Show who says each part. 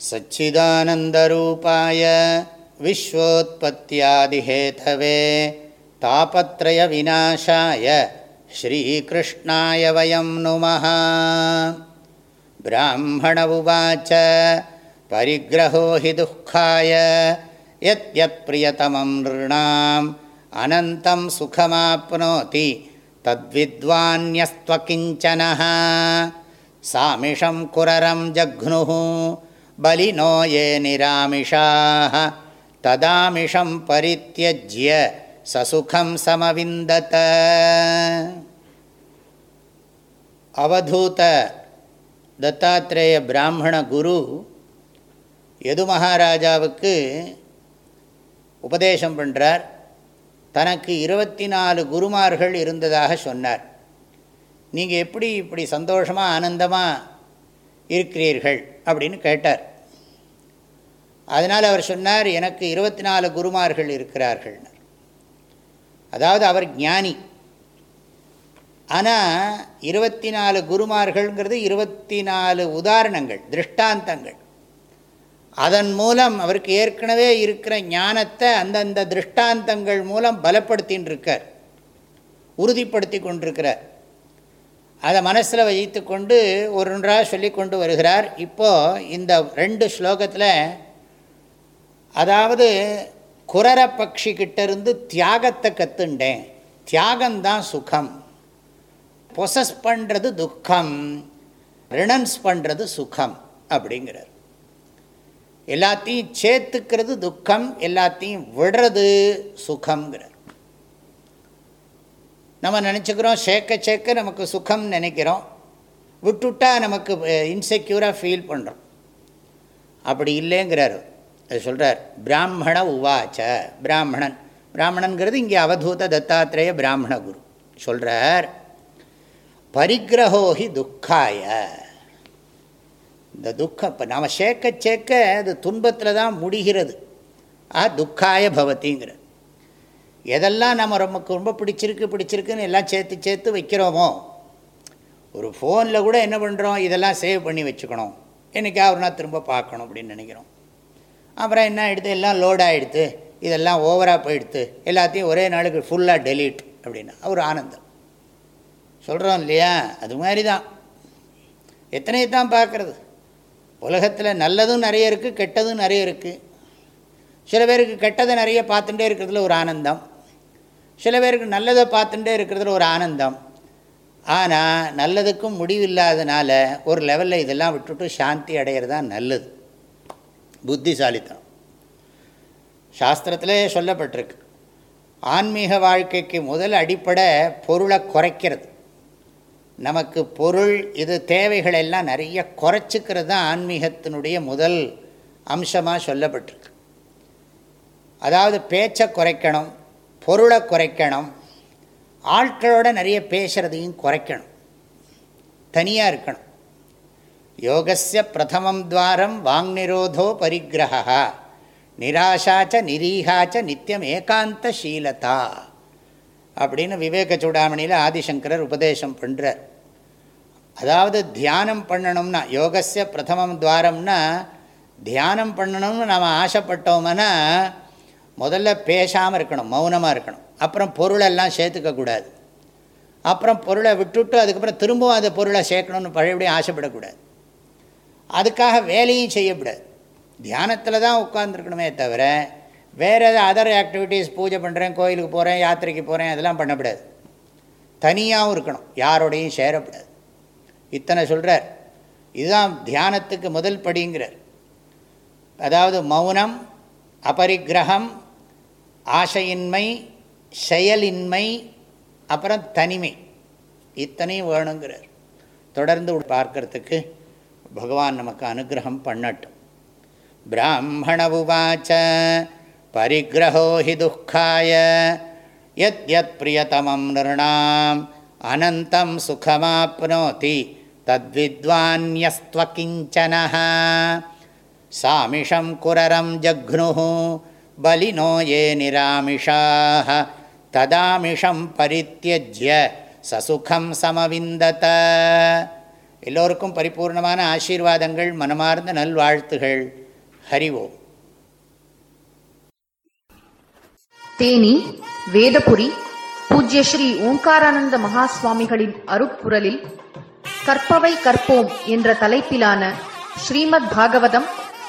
Speaker 1: सच्चिदानन्दरूपाय विश्वोत्पत्त्यादिहेतवे तापत्रयविनाशाय श्रीकृष्णाय वयं नुमः। ब्राह्मण उवाच परिग्रहो हि दुःखाय यत्यत्प्रियतमं नृणाम् अनन्तं सुखमाप्नोति तद्विद्वान्यस्त्वकिञ्चनः। सामिषं कुररं जघ्नुः பலி நோயே நிராமிஷாக ததாமிஷம் பரித்தியஜ்ய சசுகம் சமவிந்தத அவதூத தத்தாத்திரேய பிராமண குரு எது மகாராஜாவுக்கு உபதேசம் பண்ணுறார் தனக்கு இருபத்தி நாலு குருமார்கள் இருந்ததாக சொன்னார். நீங்கள் எப்படி இப்படி சந்தோஷமாக ஆனந்தமாக இருக்கிறீர்கள்? அப்படின்னு கேட்டார். அதனால் அவர் சொன்னார் எனக்கு இருபத்தி நாலு குருமார்கள் இருக்கிறார்கள். அதாவது அவர் ஞானி. ஆனால் இருபத்தி நாலு குருமார்கள்ங்கிறது இருபத்தி நாலு உதாரணங்கள் திருஷ்டாந்தங்கள். அதன் மூலம் அவருக்கு ஏற்கனவே இருக்கிற ஞானத்தை அந்தந்த திருஷ்டாந்தங்கள் மூலம் பலப்படுத்தின்னு இருக்கார். உறுதிப்படுத்தி கொண்டிருக்கிறார். அதை மனசில் வைத்து கொண்டு ஒன்றாக சொல்லி கொண்டு வருகிறார். இப்போது இந்த ரெண்டு ஸ்லோகத்தில் அதாவது குரர பக்ஷிக்கிட்டேருந்து தியாகத்தை கற்றுண்டேன் தியாகம்தான் சுகம். பொசஸ் பண்ணுறது துக்கம். ரினன்ஸ் பண்ணுறது சுகம் அப்படிங்கிறார். எல்லாத்தையும் சேர்த்துக்கிறது துக்கம் எல்லாத்தையும் விடுறது சுகங்கிறார் நம்ம நினச்சிக்கிறோம் சேர்க்க சேர்க்க நமக்கு சுகம் நினைக்கிறோம். விட்டுவிட்டா நமக்கு இன்செக்யூராக ஃபீல் பண்ணுறோம் அப்படி இல்லைங்கிறார். அது சொல்கிறார் பிராமண உவாச்ச பிராமணன். பிராமணன்கிறது இங்கே அவதூத தத்தாத்திரேய பிராமண குரு. சொல்கிறார் பரிகிரகோஹி துக்காய இந்த துக்கம் இப்போ நாம் சேர்க்க சேர்க்க அது துன்பத்தில் தான் முடிகிறது. ஆ துக்காய பவத்திங்கிற எதெல்லாம் நம்ம நமக்கு ரொம்ப பிடிச்சிருக்கு பிடிச்சிருக்குன்னு எல்லாம் சேர்த்து சேர்த்து வைக்கிறோமோ ஒரு ஃபோனில் கூட என்ன பண்ணுறோம் இதெல்லாம் சேவ் பண்ணி வச்சுக்கணும். என்றைக்கா ஒரு நாள் திரும்ப பார்க்கணும் அப்படின்னு நினைக்கிறோம். அப்புறம் என்ன எடுத்து எல்லாம் லோட் ஆகிடுது இதெல்லாம் ஓவராக போயிடுத்து எல்லாத்தையும் ஒரே நாளுக்கு ஃபுல்லாக டெலீட் அப்படின்னா. ஒரு ஆனந்தம். சொல்கிறோம் இல்லையா? அது மாதிரி தான் எத்தனை தான் பார்க்குறது. உலகத்தில் நல்லதும் நிறைய இருக்குது கெட்டதும் நிறைய இருக்குது சில பேருக்கு கெட்டதை நிறைய பார்த்துட்டே இருக்கிறதுல ஒரு ஆனந்தம். சில பேருக்கு நல்லதை பார்த்துட்டே இருக்கிறதுல ஒரு ஆனந்தம். ஆனால் நல்லதுக்கும் முடிவில்லாதனால ஒரு லெவலில் இதெல்லாம் விட்டுட்டு சாந்தி அடையிறது தான் நல்லது. புத்திசாலித்தனம். சாஸ்திரத்திலே சொல்லப்பட்டிருக்கு. ஆன்மீக வாழ்க்கைக்கு முதல் அடிப்படை பொருளை குறைக்கிறது. நமக்கு பொருள் இது தேவைகள் எல்லாம் நிறைய குறைச்சிக்கிறது தான் ஆன்மீகத்தினுடைய முதல் அம்சமாக சொல்லப்பட்டிருக்கு. அதாவது பேச்சை குறைக்கணும் பொருளை குறைக்கணும். ஆட்களோட நிறைய பேசுகிறதையும் குறைக்கணும். தனியாக இருக்கணும். யோகசிய பிரதமம் துவாரம் வாங் நிரோதோ பரிகிரகா நிராசாச்ச நிரீகாச்ச நித்தியம் ஏகாந்த சீலதா அப்படின்னு விவேக சூடாமணியில் ஆதிசங்கரர் உபதேசம் பண்ணுறார் அதாவது தியானம் பண்ணணும்னா யோகசிய பிரதமம் துவாரம்னா தியானம் பண்ணணும்னு நாம் ஆசைப்பட்டோம்னா முதல்ல பேசாமல் இருக்கணும் மௌனமாக இருக்கணும். அப்புறம் பொருளெல்லாம் சேர்த்துக்கக்கூடாது அப்புறம் பொருளை விட்டுட்டு அதுக்கப்புறம் திரும்பவும் அந்த பொருளை சேர்க்கணும்னு பழையபடியும் ஆசைப்படக்கூடாது. அதுக்காக வேலையும் செய்யக்கூடாது. தியானத்தில் தான் உட்காந்துருக்கணுமே தவிர வேறு எதாவது அதர் ஆக்டிவிட்டீஸ் பூஜை பண்ணுறேன் கோயிலுக்கு போகிறேன் யாத்திரைக்கு போகிறேன் அதெல்லாம் பண்ணக்கூடாது. தனியாகவும் இருக்கணும் யாரோடையும் சேரக்கூடாது. இத்தனை சொல்கிறார் இதுதான் தியானத்துக்கு முதல் படிங்கிறார். அதாவது மௌனம் அபரிக்கிரகம் ஆசையின்மை செயலின்மை அப்புறம் தனிமை. இத்தனையும் வேணுங்கிறார். தொடர்ந்து பார்க்கறதுக்கு பகவான் நமக்கு அனுகிரகம் பண்ணட்டும். பிராமண உவாச்ச பரிகிரகோ ஹி துக்காய எத் எத் பிரியதமம் நிருணாம் அனந்தம் சுகமாப்னோதி தத்வித்வான்யஸ்துவகிஞ்சன சாமிஷம் குரரம் ஜக்னு பலினோ ஏ நிராமிஷாக ததாமிஷம் பரித்தியஜ்ய சசுகம் சமவிந்தத எல்லோருக்கும் பரிபூர்ணமான ஆசீர்வாதங்கள் மனமார்ந்த நல்வாழ்த்துகள். ஹரிவோம்
Speaker 2: தேனி வேதபுரி பூஜ்ய ஸ்ரீ ஓங்காரானந்த மகா சுவாமிகளின் கற்பவை கற்போம் என்ற தலைப்பிலான ஸ்ரீமத் பாகவதம்